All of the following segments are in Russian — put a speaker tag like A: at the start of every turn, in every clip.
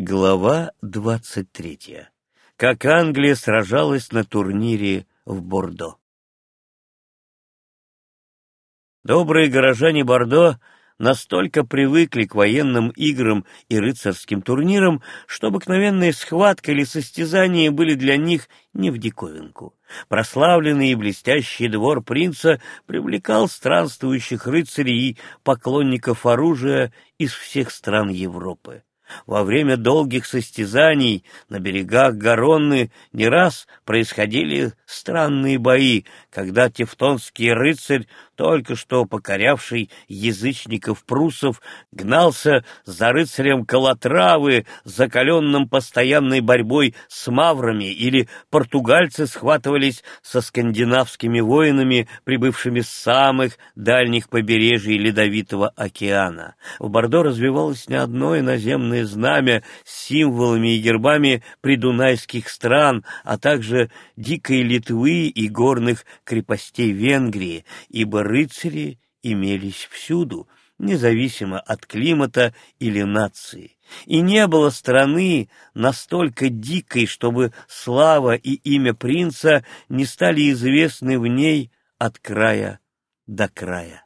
A: Глава двадцать третья. Как Англия сражалась на турнире в Бордо. Добрые горожане Бордо настолько привыкли к военным играм и рыцарским турнирам, что обыкновенные схватка или состязания были для них не в диковинку. Прославленный и блестящий двор принца привлекал странствующих рыцарей и поклонников оружия из всех стран Европы. Во время долгих состязаний на берегах Гаронны не раз происходили странные бои, когда тевтонский рыцарь, только что покорявший язычников прусов, гнался за рыцарем Калатравы, закаленным постоянной борьбой с маврами, или португальцы схватывались со скандинавскими воинами, прибывшими с самых дальних побережий Ледовитого океана. В Бордо развивалось не одно иноземное знамя с символами и гербами придунайских стран, а также дикой Литвы и горных крепостей Венгрии, ибо рыцари имелись всюду, независимо от климата или нации. И не было страны настолько дикой, чтобы слава и имя принца не стали известны в ней от края до края.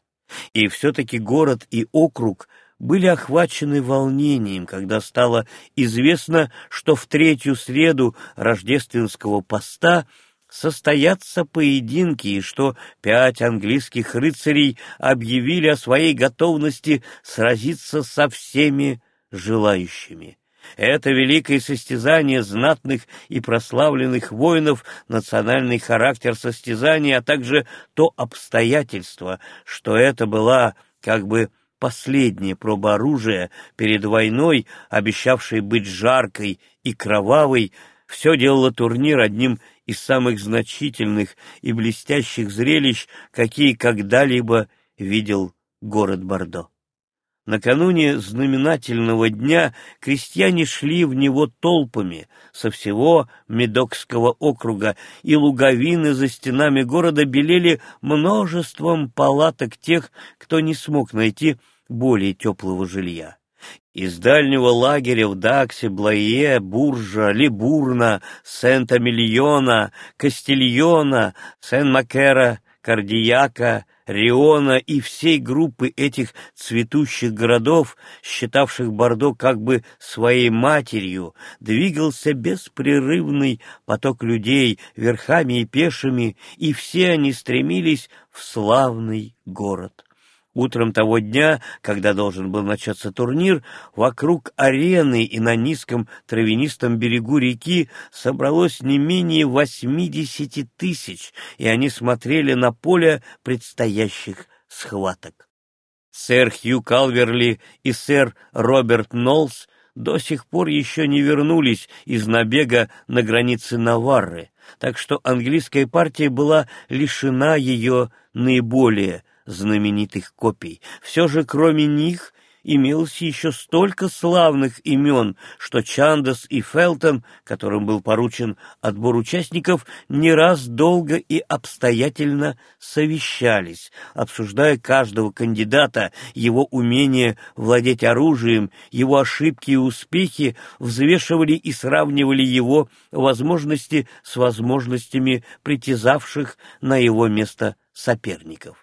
A: И все-таки город и округ были охвачены волнением, когда стало известно, что в третью среду рождественского поста состоятся поединки, и что пять английских рыцарей объявили о своей готовности сразиться со всеми желающими. Это великое состязание знатных и прославленных воинов, национальный характер состязания, а также то обстоятельство, что это была как бы последняя проба оружия перед войной, обещавшей быть жаркой и кровавой, все делало турнир одним из самых значительных и блестящих зрелищ, какие когда-либо видел город Бордо. Накануне знаменательного дня крестьяне шли в него толпами со всего Медокского округа, и луговины за стенами города белели множеством палаток тех, кто не смог найти более теплого жилья. Из дальнего лагеря в Даксе, Блае, Буржа, Либурна, Сент-Амильона, Кастильона, Сен-Макера, Кардияка, Риона и всей группы этих цветущих городов, считавших Бордо как бы своей матерью, двигался беспрерывный поток людей, верхами и пешими, и все они стремились в славный город. Утром того дня, когда должен был начаться турнир, вокруг арены и на низком травянистом берегу реки собралось не менее восьмидесяти тысяч, и они смотрели на поле предстоящих схваток. Сэр Хью Калверли и сэр Роберт Нолс до сих пор еще не вернулись из набега на границе Наварры, так что английская партия была лишена ее наиболее знаменитых копий. Все же кроме них имелось еще столько славных имен, что Чандас и Фелтон, которым был поручен отбор участников, не раз долго и обстоятельно совещались, обсуждая каждого кандидата, его умение владеть оружием, его ошибки и успехи, взвешивали и сравнивали его возможности с возможностями притязавших на его место соперников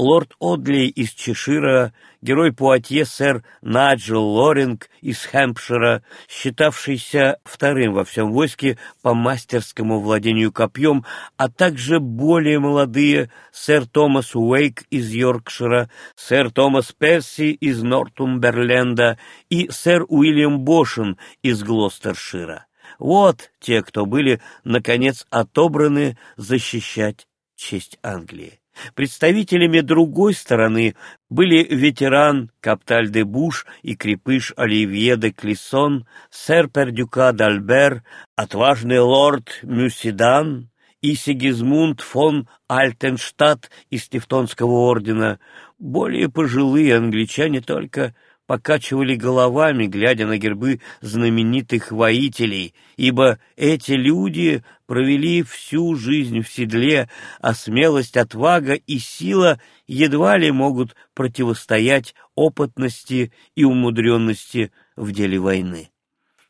A: лорд Одли из Чешира, герой Пуатье сэр Наджел Лоринг из Хэмпшира, считавшийся вторым во всем войске по мастерскому владению копьем, а также более молодые сэр Томас Уэйк из Йоркшира, сэр Томас Перси из Нортумберленда и сэр Уильям Бошен из Глостершира. Вот те, кто были, наконец, отобраны защищать честь Англии. Представителями другой стороны были ветеран Капталь де Буш и крепыш Оливье де Клиссон, сэр Пердюка d'Альбер, отважный лорд Мюсидан и Сигизмунд фон Альтенштадт из Тевтонского ордена. Более пожилые англичане только покачивали головами, глядя на гербы знаменитых воителей, ибо эти люди провели всю жизнь в седле, а смелость, отвага и сила едва ли могут противостоять опытности и умудренности в деле войны.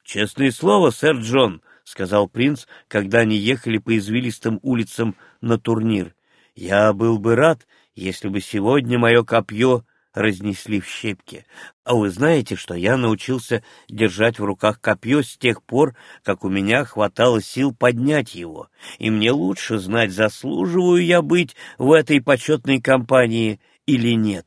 A: Честное слово, сэр Джон, — сказал принц, когда они ехали по извилистым улицам на турнир. — Я был бы рад, если бы сегодня мое копье разнесли в щепки. А вы знаете, что я научился держать в руках копье с тех пор, как у меня хватало сил поднять его, и мне лучше знать, заслуживаю я быть в этой почетной компании или нет.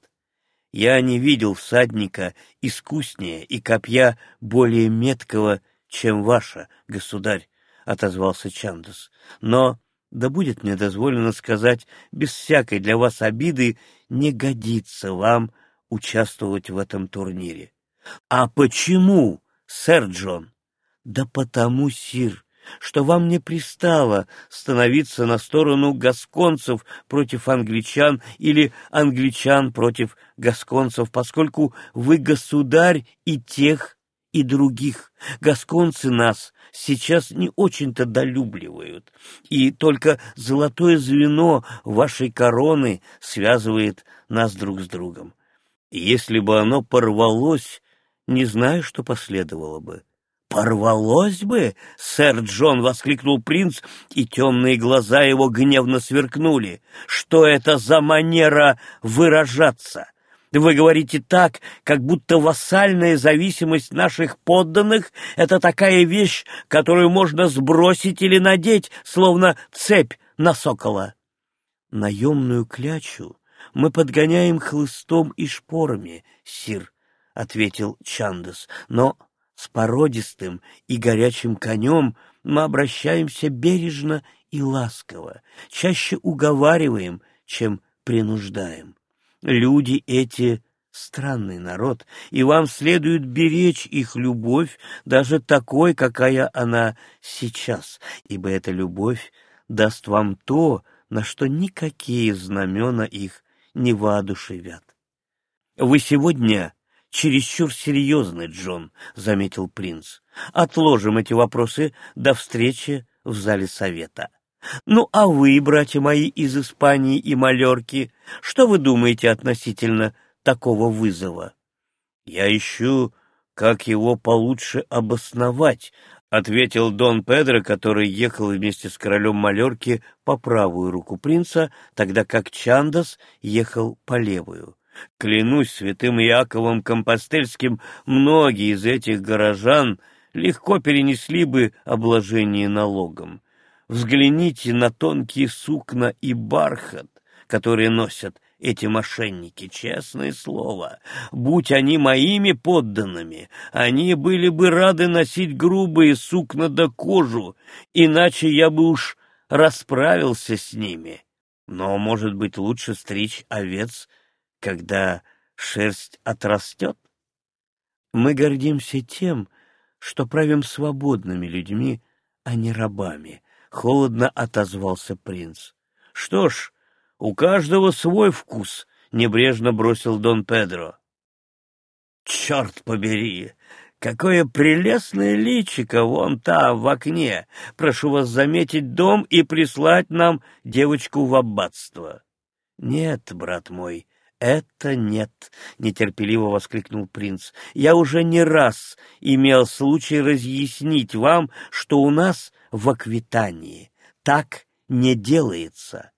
A: Я не видел всадника искуснее и копья более меткого, чем ваша, государь, — отозвался Чандас. Но да будет мне дозволено сказать, без всякой для вас обиды, не годится вам участвовать в этом турнире. — А почему, сэр Джон? — Да потому, сир, что вам не пристало становиться на сторону гасконцев против англичан или англичан против гасконцев, поскольку вы государь и тех, и других. Гасконцы нас сейчас не очень-то долюбливают, и только золотое звено вашей короны связывает нас друг с другом. Если бы оно порвалось, не знаю, что последовало бы. «Порвалось бы!» — сэр Джон воскликнул принц, и темные глаза его гневно сверкнули. «Что это за манера выражаться? Вы говорите так, как будто вассальная зависимость наших подданных — это такая вещь, которую можно сбросить или надеть, словно цепь на сокола. Наемную клячу мы подгоняем хлыстом и шпорами, сир, — ответил Чандас, — но с породистым и горячим конем мы обращаемся бережно и ласково, чаще уговариваем, чем принуждаем. Люди эти — странный народ, и вам следует беречь их любовь, даже такой, какая она сейчас, ибо эта любовь даст вам то, на что никакие знамена их не воодушевят. — Вы сегодня чересчур серьезный, Джон, — заметил принц. — Отложим эти вопросы до встречи в зале совета. Ну, а вы, братья мои из Испании и Малерки, что вы думаете относительно такого вызова? Я ищу, как его получше обосновать, ответил Дон Педро, который ехал вместе с королем Малерки по правую руку принца, тогда как Чандас ехал по левую. Клянусь святым Яковом Компостельским, многие из этих горожан легко перенесли бы обложение налогом. Взгляните на тонкие сукна и бархат, которые носят эти мошенники, честное слово. Будь они моими подданными, они были бы рады носить грубые сукна до кожу, иначе я бы уж расправился с ними. Но, может быть, лучше стричь овец, когда шерсть отрастет? Мы гордимся тем, что правим свободными людьми, а не рабами, холодно отозвался принц. Что ж, у каждого свой вкус, небрежно бросил Дон Педро. Черт побери! Какое прелестное личико вон там, в окне! Прошу вас заметить дом и прислать нам девочку в аббатство. Нет, брат мой, «Это нет!» — нетерпеливо воскликнул принц. «Я уже не раз имел случай разъяснить вам, что у нас в Аквитании так не делается.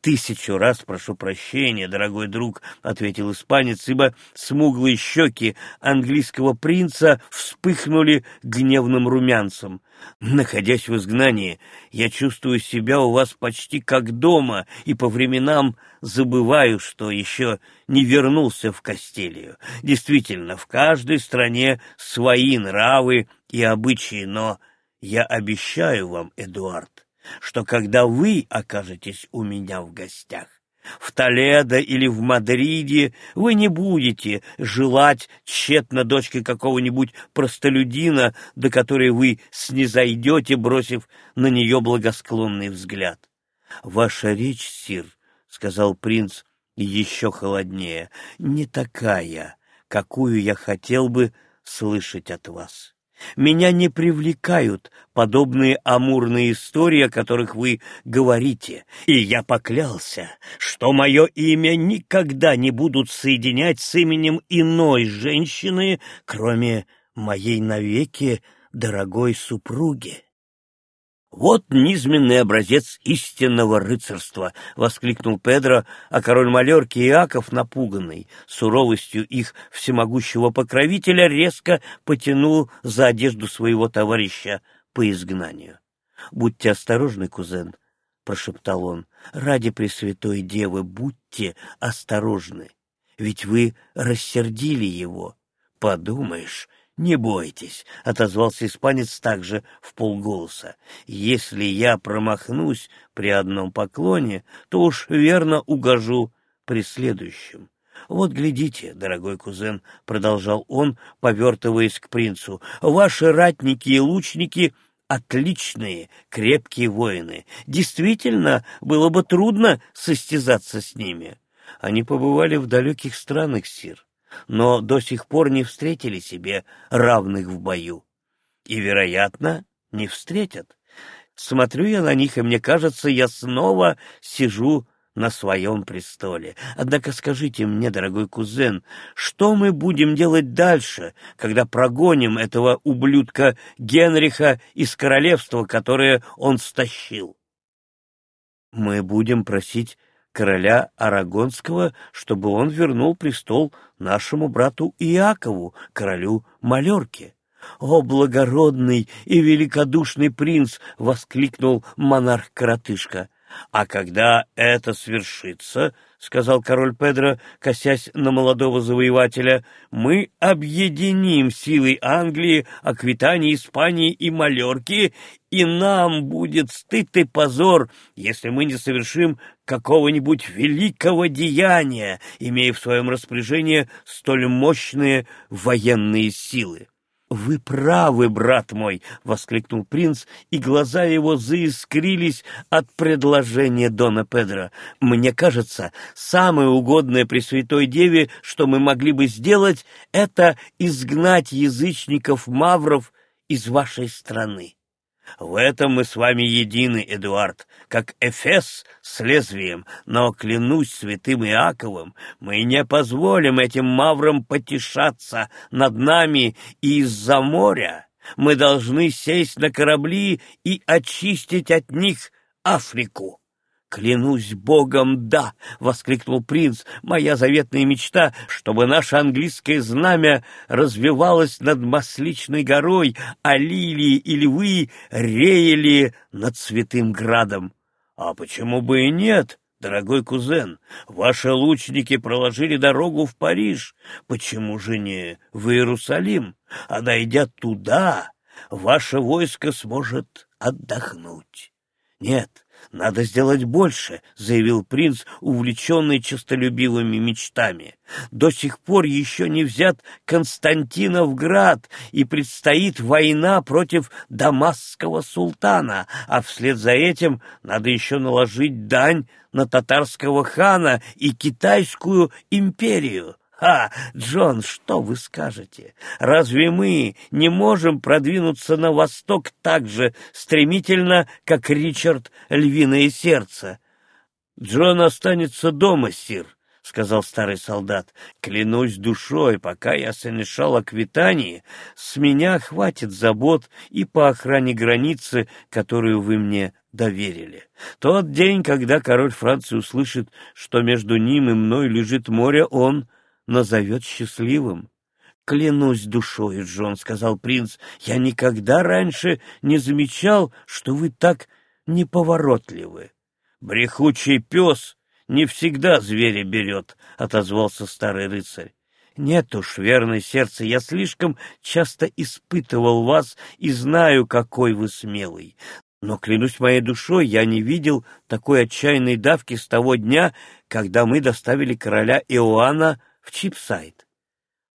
A: «Тысячу раз прошу прощения, дорогой друг», — ответил испанец, ибо смуглые щеки английского принца вспыхнули гневным румянцем. «Находясь в изгнании, я чувствую себя у вас почти как дома и по временам забываю, что еще не вернулся в Кастилию. Действительно, в каждой стране свои нравы и обычаи, но я обещаю вам, Эдуард, что когда вы окажетесь у меня в гостях, в Толедо или в Мадриде вы не будете желать тщетно дочкой какого-нибудь простолюдина, до которой вы снизойдете, бросив на нее благосклонный взгляд. — Ваша речь, сир, — сказал принц еще холоднее, — не такая, какую я хотел бы слышать от вас. Меня не привлекают подобные амурные истории, о которых вы говорите, и я поклялся, что мое имя никогда не будут соединять с именем иной женщины, кроме моей навеки дорогой супруге. «Вот низменный образец истинного рыцарства!» — воскликнул Педро, а король Малерки Иаков, напуганный суровостью их всемогущего покровителя, резко потянул за одежду своего товарища по изгнанию. «Будьте осторожны, кузен», — прошептал он, — «ради Пресвятой Девы будьте осторожны, ведь вы рассердили его. Подумаешь, «Не бойтесь», — отозвался испанец также в полголоса. «Если я промахнусь при одном поклоне, то уж верно угожу при следующем». «Вот глядите, дорогой кузен», — продолжал он, повертываясь к принцу, — «ваши ратники и лучники — отличные, крепкие воины. Действительно, было бы трудно состязаться с ними. Они побывали в далеких странах, сир но до сих пор не встретили себе равных в бою. И, вероятно, не встретят. Смотрю я на них, и мне кажется, я снова сижу на своем престоле. Однако скажите мне, дорогой кузен, что мы будем делать дальше, когда прогоним этого ублюдка Генриха из королевства, которое он стащил? Мы будем просить короля Арагонского, чтобы он вернул престол нашему брату Иакову, королю Малерке. «О, благородный и великодушный принц!» — воскликнул монарх-коротышка. «А когда это свершится, — сказал король Педро, косясь на молодого завоевателя, — мы объединим силы Англии, Аквитании, Испании и Малерки, и нам будет стыд и позор, если мы не совершим какого-нибудь великого деяния, имея в своем распоряжении столь мощные военные силы. «Вы правы, брат мой!» — воскликнул принц, и глаза его заискрились от предложения Дона Педро. «Мне кажется, самое угодное при Святой Деве, что мы могли бы сделать, это изгнать язычников-мавров из вашей страны. В этом мы с вами едины, Эдуард, как Эфес с лезвием, но, клянусь святым Иаковым, мы не позволим этим маврам потешаться над нами из-за моря. Мы должны сесть на корабли и очистить от них Африку. «Клянусь богом, да!» — воскликнул принц. «Моя заветная мечта, чтобы наше английское знамя развивалось над Масличной горой, а лилии и львы реяли над Святым Градом». «А почему бы и нет?» Дорогой кузен, ваши лучники проложили дорогу в Париж. Почему же не в Иерусалим? А дойдя туда, ваше войско сможет отдохнуть. Нет, «Надо сделать больше», — заявил принц, увлеченный честолюбивыми мечтами. «До сих пор еще не взят Константиновград, и предстоит война против дамасского султана, а вслед за этим надо еще наложить дань на татарского хана и китайскую империю». «Ха! Джон, что вы скажете? Разве мы не можем продвинуться на восток так же стремительно, как Ричард Львиное Сердце?» «Джон останется дома, сир», — сказал старый солдат. «Клянусь душой, пока я совершал Аквитании, с меня хватит забот и по охране границы, которую вы мне доверили. Тот день, когда король Франции услышит, что между ним и мной лежит море, он назовет счастливым. «Клянусь душой, Джон», — сказал принц, — «я никогда раньше не замечал, что вы так неповоротливы». «Брехучий пес не всегда зверя берет», — отозвался старый рыцарь. «Нет уж, верное сердце, я слишком часто испытывал вас и знаю, какой вы смелый. Но, клянусь моей душой, я не видел такой отчаянной давки с того дня, когда мы доставили короля Иоанна в Чипсайд.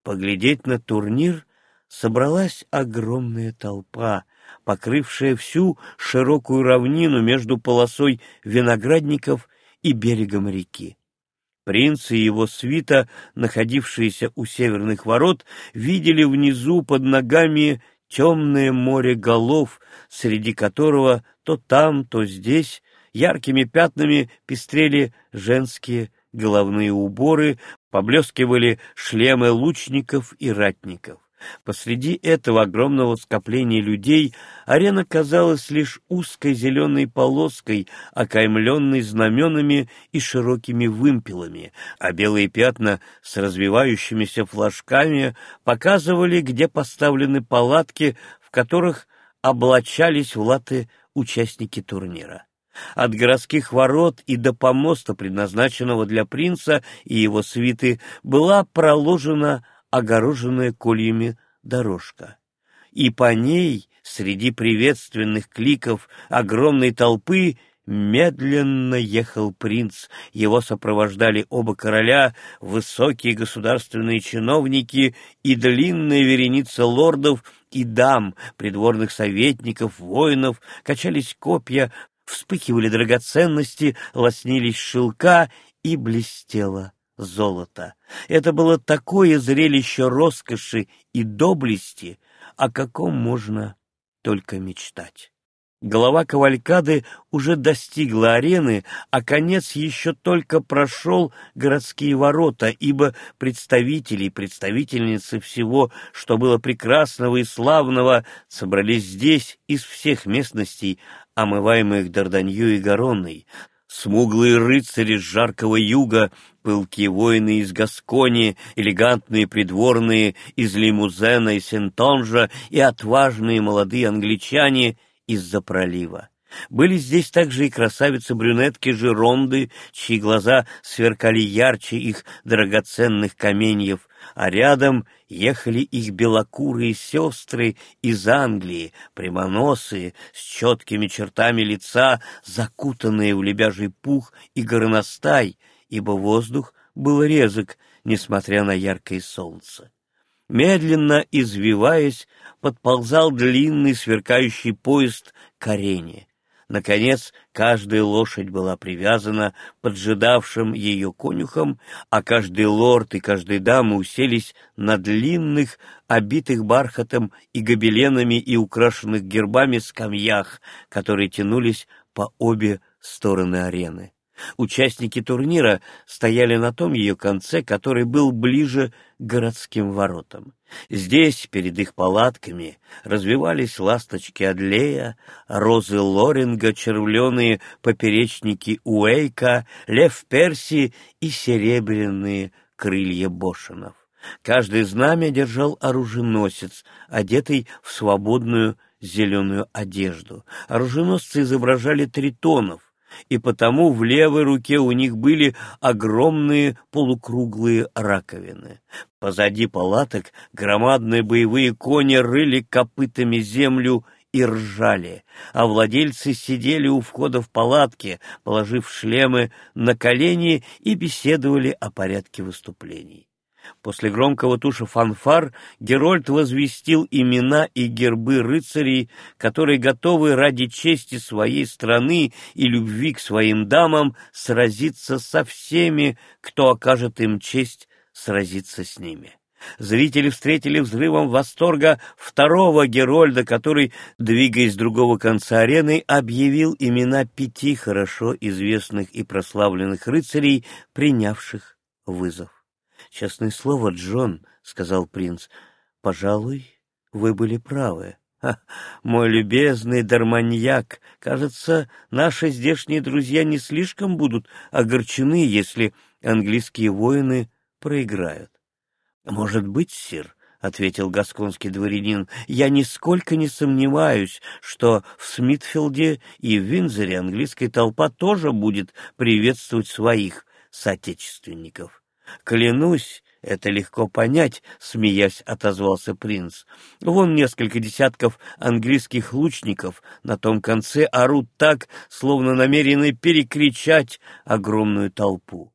A: Поглядеть на турнир собралась огромная толпа, покрывшая всю широкую равнину между полосой виноградников и берегом реки. Принц и его свита, находившиеся у северных ворот, видели внизу под ногами темное море голов, среди которого то там, то здесь яркими пятнами пестрели женские головные уборы, поблескивали шлемы лучников и ратников. Посреди этого огромного скопления людей арена казалась лишь узкой зеленой полоской, окаймленной знаменами и широкими вымпелами, а белые пятна с развивающимися флажками показывали, где поставлены палатки, в которых облачались в латы участники турнира. От городских ворот и до помоста, предназначенного для принца и его свиты, была проложена огороженная кольями дорожка. И по ней, среди приветственных кликов огромной толпы, медленно ехал принц. Его сопровождали оба короля, высокие государственные чиновники и длинная вереница лордов и дам, придворных советников, воинов, качались копья, вспыхивали драгоценности, лоснились шелка и блестело золото. Это было такое зрелище роскоши и доблести, о каком можно только мечтать. Голова кавалькады уже достигла арены, а конец еще только прошел городские ворота, ибо представители и представительницы всего, что было прекрасного и славного, собрались здесь из всех местностей, омываемых Дарданью и Garonной, смуглые рыцари с жаркого юга, пылкие воины из Гаскони, элегантные придворные из Лимузена и Сентонжа и отважные молодые англичане из-за пролива. Были здесь также и красавицы-брюнетки Жеронды, чьи глаза сверкали ярче их драгоценных каменьев, а рядом ехали их белокурые сестры из Англии, прямоносые, с четкими чертами лица, закутанные в лебяжий пух и горностай, ибо воздух был резок, несмотря на яркое солнце. Медленно извиваясь, подползал длинный сверкающий поезд к арене. Наконец, каждая лошадь была привязана поджидавшим ее конюхом, а каждый лорд и каждая дама уселись на длинных, обитых бархатом и гобеленами и украшенных гербами скамьях, которые тянулись по обе стороны арены. Участники турнира стояли на том ее конце, который был ближе к городским воротам. Здесь, перед их палатками, развивались ласточки Адлея, розы Лоринга, червленые поперечники Уэйка, лев Перси и серебряные крылья Бошинов. Каждый знамя держал оруженосец, одетый в свободную зеленую одежду. Оруженосцы изображали тритонов, и потому в левой руке у них были огромные полукруглые раковины. Позади палаток громадные боевые кони рыли копытами землю и ржали, а владельцы сидели у входа в палатки, положив шлемы на колени и беседовали о порядке выступлений. После громкого туша фанфар Герольд возвестил имена и гербы рыцарей, которые готовы ради чести своей страны и любви к своим дамам сразиться со всеми, кто окажет им честь сразиться с ними. Зрители встретили взрывом восторга второго Герольда, который, двигаясь с другого конца арены, объявил имена пяти хорошо известных и прославленных рыцарей, принявших вызов. «Честное слово, Джон», — сказал принц, — «пожалуй, вы были правы. Ха, мой любезный дарманьяк, кажется, наши здешние друзья не слишком будут огорчены, если английские воины проиграют». «Может быть, сир», — ответил гасконский дворянин, — «я нисколько не сомневаюсь, что в Смитфилде и в Винзоре английская толпа тоже будет приветствовать своих соотечественников. «Клянусь, это легко понять», — смеясь отозвался принц. «Вон несколько десятков английских лучников на том конце орут так, словно намерены перекричать огромную толпу.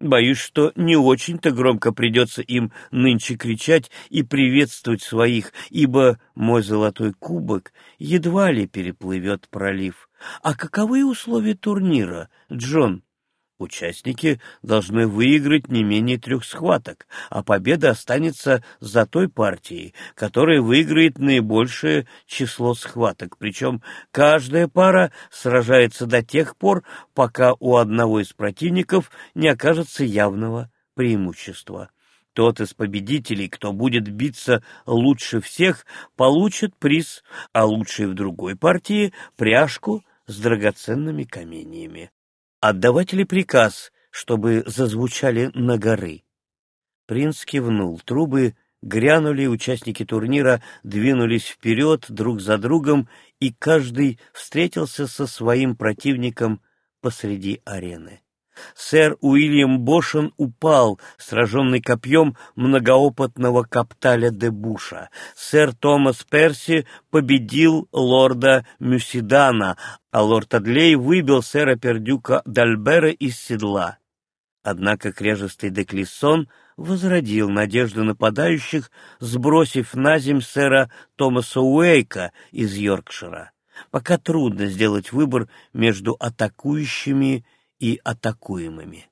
A: Боюсь, что не очень-то громко придется им нынче кричать и приветствовать своих, ибо мой золотой кубок едва ли переплывет пролив. А каковы условия турнира, Джон?» Участники должны выиграть не менее трех схваток, а победа останется за той партией, которая выиграет наибольшее число схваток. Причем каждая пара сражается до тех пор, пока у одного из противников не окажется явного преимущества. Тот из победителей, кто будет биться лучше всех, получит приз, а лучший в другой партии — пряжку с драгоценными каменьями. Отдавать ли приказ, чтобы зазвучали на горы? Принц кивнул, трубы грянули, участники турнира двинулись вперед друг за другом, и каждый встретился со своим противником посреди арены. Сэр Уильям Бошен упал, сраженный копьем многоопытного Капталя де Буша. Сэр Томас Перси победил лорда Мюсидана, а лорд Адлей выбил сэра Пердюка Дальбера из седла. Однако крежестый Деклисон возродил надежды нападающих, сбросив на земь сэра Томаса Уэйка из Йоркшира. Пока трудно сделать выбор между атакующими атакуемыми.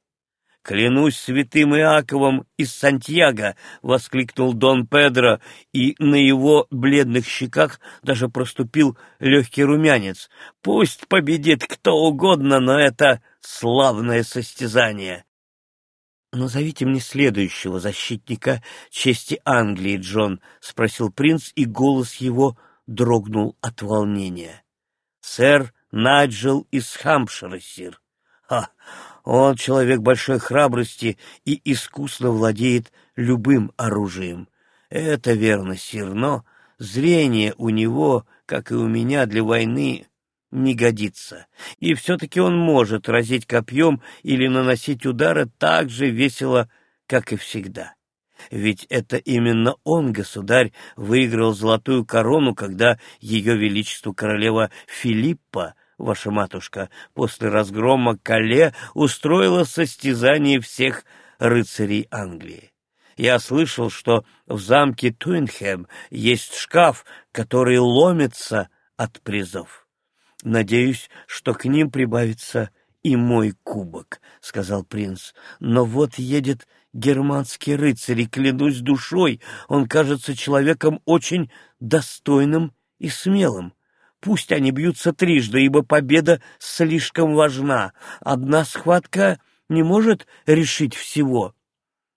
A: «Клянусь святым Иаковом из Сантьяго!» — воскликнул Дон Педро, и на его бледных щеках даже проступил легкий румянец. «Пусть победит кто угодно, но это славное состязание!» «Назовите мне следующего защитника чести Англии, Джон», — спросил принц, и голос его дрогнул от волнения. «Сэр Наджел из Хампшира, сир». Он человек большой храбрости и искусно владеет любым оружием. Это верно, сир, но зрение у него, как и у меня, для войны не годится. И все-таки он может разить копьем или наносить удары так же весело, как и всегда. Ведь это именно он, государь, выиграл золотую корону, когда ее величество королева Филиппа ваша матушка, после разгрома Кале устроила состязание всех рыцарей Англии. Я слышал, что в замке Туинхэм есть шкаф, который ломится от призов. Надеюсь, что к ним прибавится и мой кубок, — сказал принц. Но вот едет германский рыцарь, и клянусь душой, он кажется человеком очень достойным и смелым. Пусть они бьются трижды, ибо победа слишком важна. Одна схватка не может решить всего.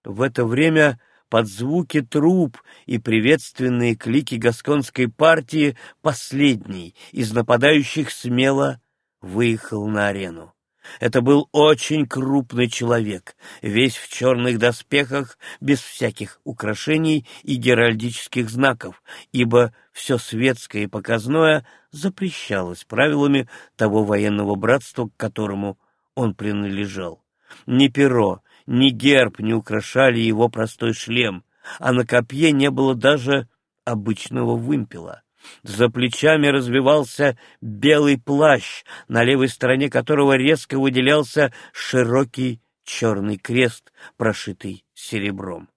A: В это время под звуки труб и приветственные клики гасконской партии последний из нападающих смело выехал на арену. Это был очень крупный человек, весь в черных доспехах, без всяких украшений и геральдических знаков, ибо все светское и показное запрещалось правилами того военного братства, к которому он принадлежал. Ни перо, ни герб не украшали его простой шлем, а на копье не было даже обычного вымпела. За плечами развивался белый плащ, на левой стороне которого резко выделялся широкий черный крест, прошитый серебром.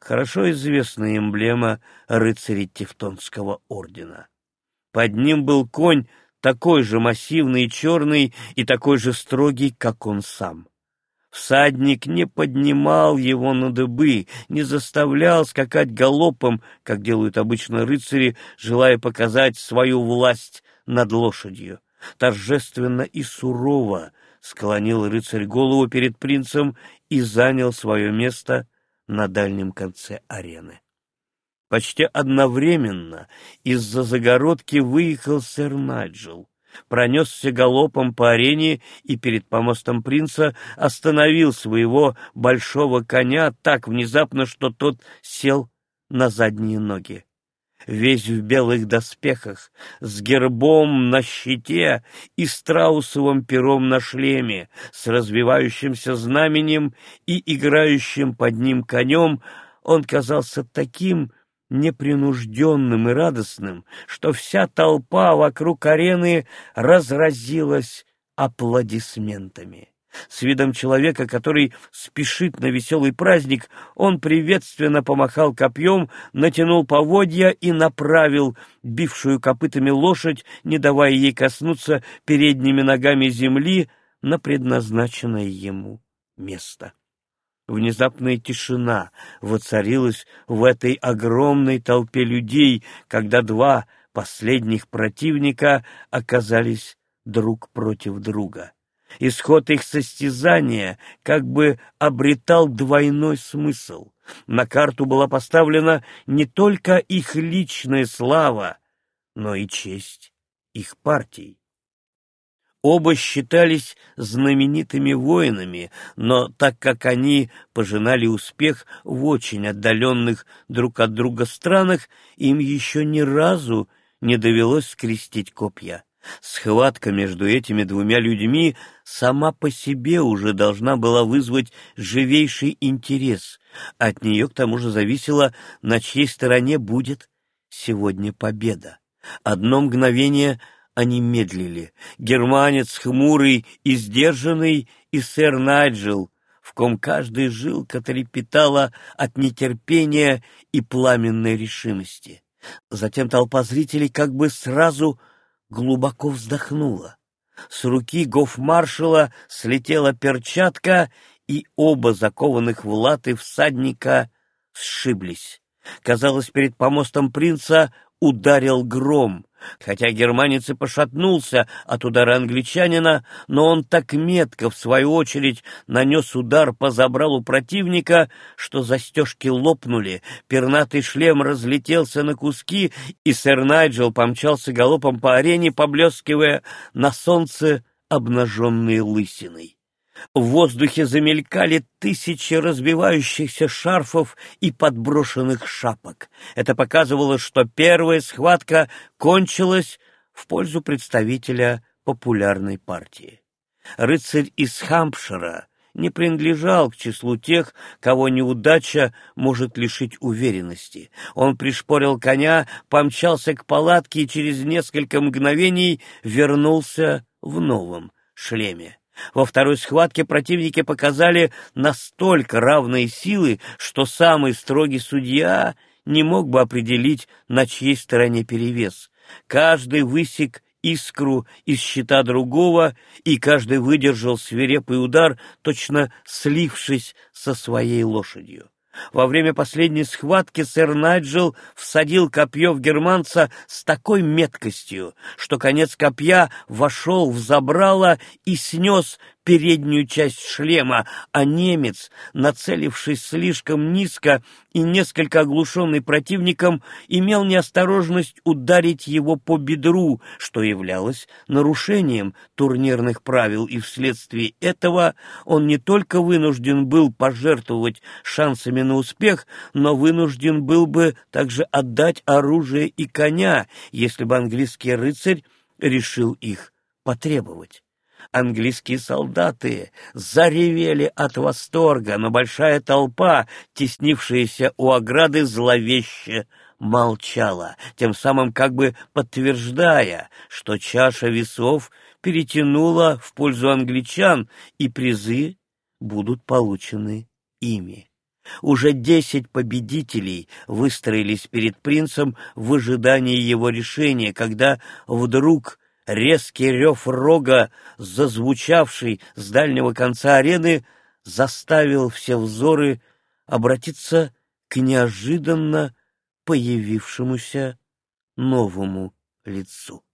A: Хорошо известная эмблема рыцарей Тевтонского ордена. Под ним был конь такой же массивный и черный, и такой же строгий, как он сам. Всадник не поднимал его на дыбы, не заставлял скакать галопом, как делают обычно рыцари, желая показать свою власть над лошадью. Торжественно и сурово склонил рыцарь голову перед принцем и занял свое место на дальнем конце арены. Почти одновременно из-за загородки выехал сэр Найджел пронесся галопом по арене и перед помостом принца остановил своего большого коня так внезапно, что тот сел на задние ноги. Весь в белых доспехах, с гербом на щите и страусовым пером на шлеме, с развивающимся знаменем и играющим под ним конем, он казался таким непринужденным и радостным, что вся толпа вокруг арены разразилась аплодисментами. С видом человека, который спешит на веселый праздник, он приветственно помахал копьем, натянул поводья и направил бившую копытами лошадь, не давая ей коснуться передними ногами земли, на предназначенное ему место. Внезапная тишина воцарилась в этой огромной толпе людей, когда два последних противника оказались друг против друга. Исход их состязания как бы обретал двойной смысл. На карту была поставлена не только их личная слава, но и честь их партий. Оба считались знаменитыми воинами, но так как они пожинали успех в очень отдаленных друг от друга странах, им еще ни разу не довелось скрестить копья. Схватка между этими двумя людьми сама по себе уже должна была вызвать живейший интерес. От нее к тому же зависело, на чьей стороне будет сегодня победа. Одно мгновение они медлили. Германец хмурый и сдержанный, и сэр Найджел, в ком каждая жилка трепетала от нетерпения и пламенной решимости. Затем толпа зрителей как бы сразу глубоко вздохнула. С руки гофмаршала слетела перчатка, и оба закованных в латы всадника сшиблись. Казалось, перед помостом принца ударил гром. Хотя германец и пошатнулся от удара англичанина, но он так метко, в свою очередь, нанес удар по забралу противника, что застежки лопнули, пернатый шлем разлетелся на куски, и сэр Найджел помчался галопом по арене, поблескивая на солнце обнаженной лысиной. В воздухе замелькали тысячи разбивающихся шарфов и подброшенных шапок. Это показывало, что первая схватка кончилась в пользу представителя популярной партии. Рыцарь из Хампшира не принадлежал к числу тех, кого неудача может лишить уверенности. Он пришпорил коня, помчался к палатке и через несколько мгновений вернулся в новом шлеме. Во второй схватке противники показали настолько равные силы, что самый строгий судья не мог бы определить, на чьей стороне перевес. Каждый высек искру из щита другого, и каждый выдержал свирепый удар, точно слившись со своей лошадью. Во время последней схватки сэр Найджел всадил копье в германца с такой меткостью, что конец копья вошел в забрало и снес переднюю часть шлема, а немец, нацелившись слишком низко и несколько оглушенный противником, имел неосторожность ударить его по бедру, что являлось нарушением турнирных правил, и вследствие этого он не только вынужден был пожертвовать шансами на успех, но вынужден был бы также отдать оружие и коня, если бы английский рыцарь решил их потребовать. Английские солдаты заревели от восторга, но большая толпа, теснившаяся у ограды, зловеще молчала, тем самым как бы подтверждая, что чаша весов перетянула в пользу англичан, и призы будут получены ими. Уже десять победителей выстроились перед принцем в ожидании его решения, когда вдруг резкий рев рога, зазвучавший с дальнего конца арены, заставил все взоры обратиться к неожиданно появившемуся новому лицу.